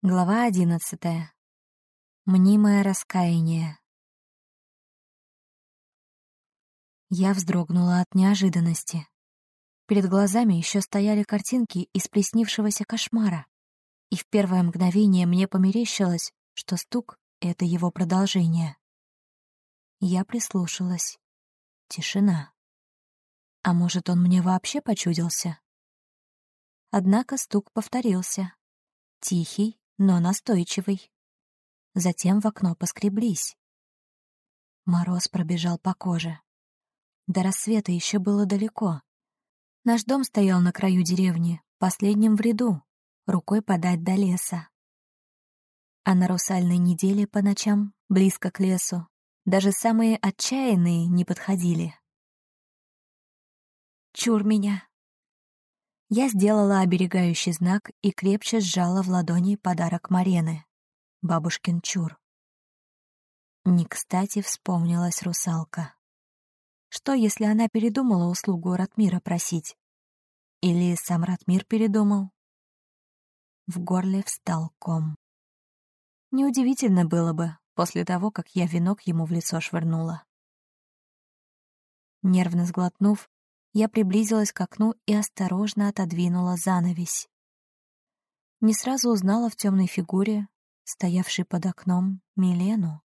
Глава одиннадцатая. Мнимое раскаяние. Я вздрогнула от неожиданности. Перед глазами еще стояли картинки из приснившегося кошмара, и в первое мгновение мне померещилось, что стук — это его продолжение. Я прислушалась. Тишина. А может, он мне вообще почудился? Однако стук повторился. Тихий, но настойчивый. Затем в окно поскреблись. Мороз пробежал по коже. До рассвета еще было далеко. Наш дом стоял на краю деревни, последним в ряду, рукой подать до леса. А на русальной неделе по ночам, близко к лесу, даже самые отчаянные не подходили. «Чур меня!» Я сделала оберегающий знак и крепче сжала в ладони подарок Марены — бабушкин чур. Не кстати вспомнилась русалка. Что, если она передумала услугу Ратмира просить? Или сам Ратмир передумал? В горле встал ком. Неудивительно было бы после того, как я венок ему в лицо швырнула. Нервно сглотнув, я приблизилась к окну и осторожно отодвинула занавесь. Не сразу узнала в темной фигуре, стоявшей под окном, Милену.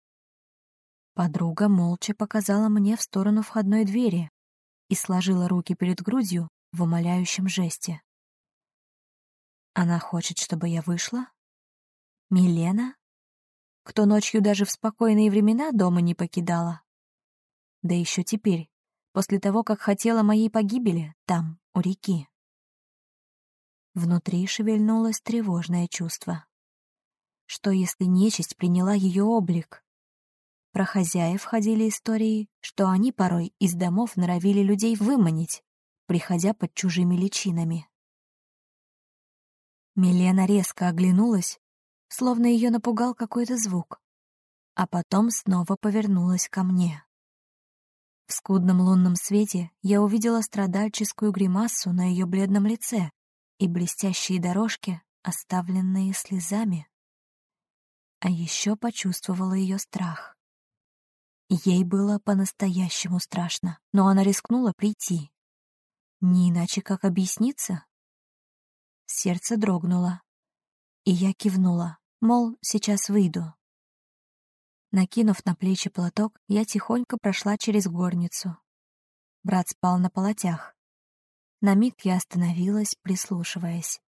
Подруга молча показала мне в сторону входной двери и сложила руки перед грудью в умоляющем жесте. Она хочет, чтобы я вышла? Милена? Кто ночью даже в спокойные времена дома не покидала? Да еще теперь, после того, как хотела моей погибели там, у реки. Внутри шевельнулось тревожное чувство. Что если нечисть приняла ее облик? Про хозяев ходили истории, что они порой из домов норовили людей выманить, приходя под чужими личинами. Милена резко оглянулась, словно ее напугал какой-то звук, а потом снова повернулась ко мне. В скудном лунном свете я увидела страдальческую гримасу на ее бледном лице и блестящие дорожки, оставленные слезами. А еще почувствовала ее страх. Ей было по-настоящему страшно, но она рискнула прийти. Не иначе как объясниться. Сердце дрогнуло, и я кивнула, мол, сейчас выйду. Накинув на плечи платок, я тихонько прошла через горницу. Брат спал на полотях. На миг я остановилась, прислушиваясь.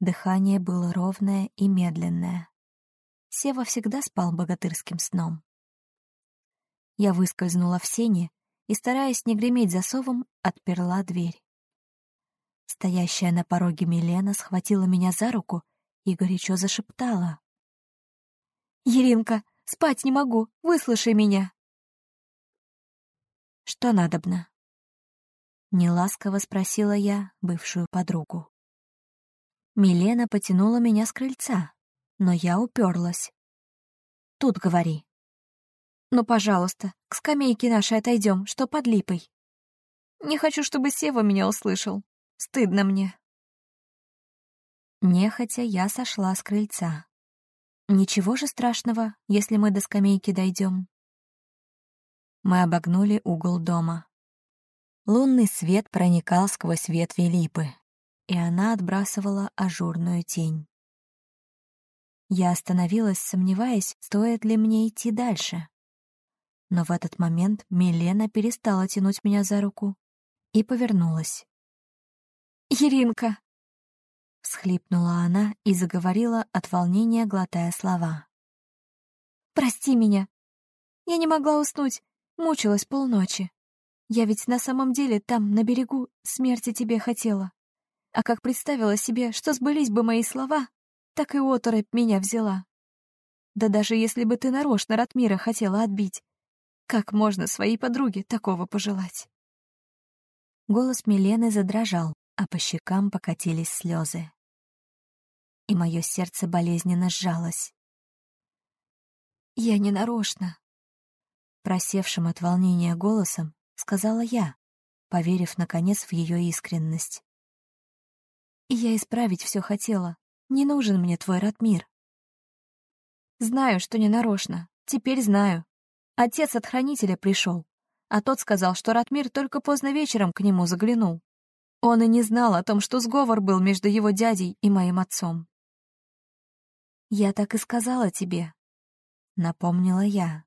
Дыхание было ровное и медленное. Сева всегда спал богатырским сном. Я выскользнула в сени и, стараясь не греметь засовом, отперла дверь. Стоящая на пороге Милена схватила меня за руку и горячо зашептала. «Еринка, Спать не могу, выслушай меня. Что надобно? Неласково спросила я бывшую подругу. Милена потянула меня с крыльца, но я уперлась. Тут говори. Ну, пожалуйста, к скамейке нашей отойдем, что под липой. Не хочу, чтобы Сева меня услышал. Стыдно мне. Нехотя я сошла с крыльца. Ничего же страшного, если мы до скамейки дойдем. Мы обогнули угол дома. Лунный свет проникал сквозь ветви липы, и она отбрасывала ажурную тень. Я остановилась, сомневаясь, стоит ли мне идти дальше. Но в этот момент Милена перестала тянуть меня за руку и повернулась. «Иринка!» — всхлипнула она и заговорила от волнения, глотая слова. «Прости меня. Я не могла уснуть, мучилась полночи. Я ведь на самом деле там, на берегу, смерти тебе хотела. А как представила себе, что сбылись бы мои слова, так и оторопь меня взяла. Да даже если бы ты нарочно Ратмира хотела отбить, как можно своей подруге такого пожелать?» Голос Милены задрожал, а по щекам покатились слезы. И мое сердце болезненно сжалось. «Я не нарочно», — просевшим от волнения голосом сказала я, поверив, наконец, в ее искренность. Я исправить все хотела, Не нужен мне твой Ратмир. Знаю, что не нарочно. Теперь знаю. Отец от хранителя пришел, а тот сказал, что Ратмир только поздно вечером к нему заглянул. Он и не знал о том, что сговор был между его дядей и моим отцом. «Я так и сказала тебе», — напомнила я,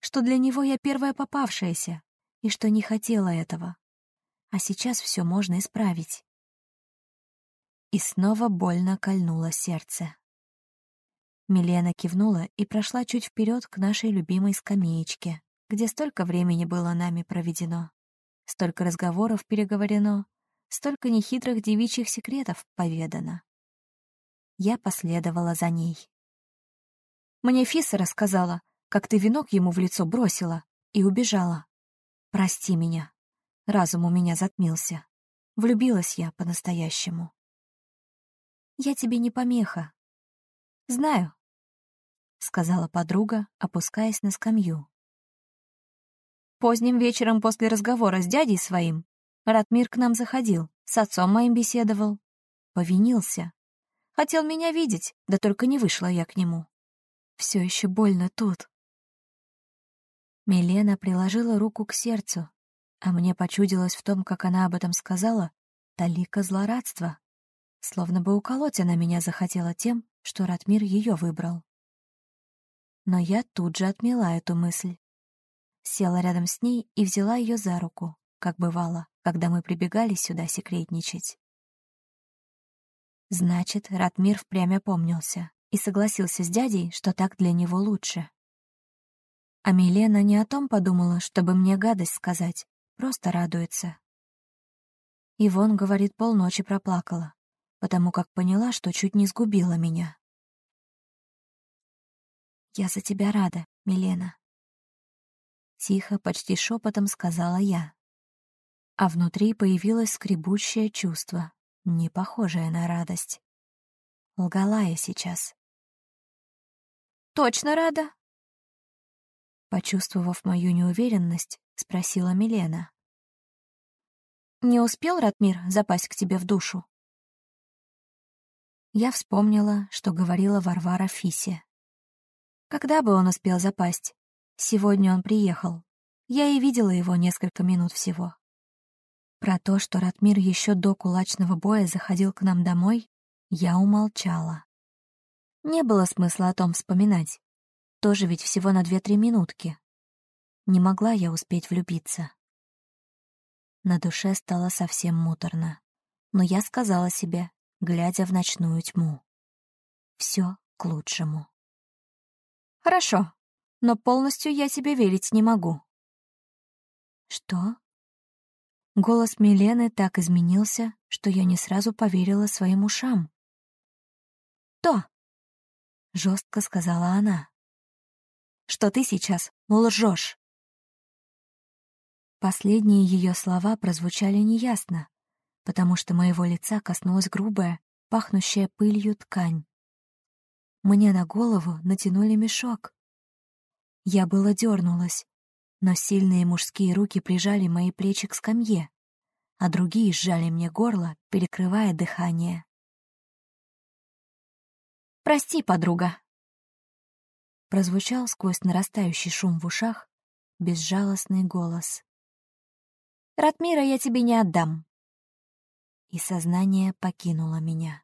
«что для него я первая попавшаяся и что не хотела этого. А сейчас все можно исправить». И снова больно кольнуло сердце. Милена кивнула и прошла чуть вперед к нашей любимой скамеечке, где столько времени было нами проведено. Столько разговоров переговорено, столько нехитрых девичьих секретов поведано. Я последовала за ней. Мне Фиса рассказала, как ты венок ему в лицо бросила и убежала. Прости меня. Разум у меня затмился. Влюбилась я по-настоящему. Я тебе не помеха. Знаю, — сказала подруга, опускаясь на скамью. Поздним вечером после разговора с дядей своим Ратмир к нам заходил, с отцом моим беседовал. Повинился. Хотел меня видеть, да только не вышла я к нему. Все еще больно тут. Милена приложила руку к сердцу, а мне почудилось в том, как она об этом сказала, талика злорадства. Словно бы уколоть она меня захотела тем, что Ратмир ее выбрал но я тут же отмела эту мысль. Села рядом с ней и взяла ее за руку, как бывало, когда мы прибегали сюда секретничать. Значит, Ратмир впрямь опомнился и согласился с дядей, что так для него лучше. А Милена не о том подумала, чтобы мне гадость сказать, просто радуется. Ивон, говорит, полночи проплакала, потому как поняла, что чуть не сгубила меня. «Я за тебя рада, Милена». Тихо, почти шепотом сказала я. А внутри появилось скребущее чувство, не похожее на радость. Лгала я сейчас. «Точно рада?» Почувствовав мою неуверенность, спросила Милена. «Не успел Ратмир запасть к тебе в душу?» Я вспомнила, что говорила Варвара Фисе. Когда бы он успел запасть? Сегодня он приехал. Я и видела его несколько минут всего. Про то, что Ратмир еще до кулачного боя заходил к нам домой, я умолчала. Не было смысла о том вспоминать. Тоже ведь всего на две-три минутки. Не могла я успеть влюбиться. На душе стало совсем муторно. Но я сказала себе, глядя в ночную тьму. Все к лучшему. Хорошо, но полностью я тебе верить не могу. Что? Голос Милены так изменился, что я не сразу поверила своим ушам. То, жестко сказала она, что ты сейчас лжешь. Последние ее слова прозвучали неясно, потому что моего лица коснулась грубая, пахнущая пылью ткань. Мне на голову натянули мешок. Я было дернулась, но сильные мужские руки прижали мои плечи к скамье, а другие сжали мне горло, перекрывая дыхание. «Прости, подруга!» Прозвучал сквозь нарастающий шум в ушах безжалостный голос. «Ратмира я тебе не отдам!» И сознание покинуло меня.